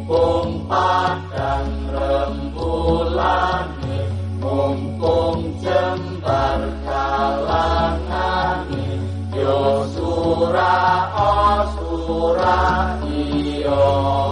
mumpung padang rembulan mumpung jembar kalangan yo sura o oh sura iyo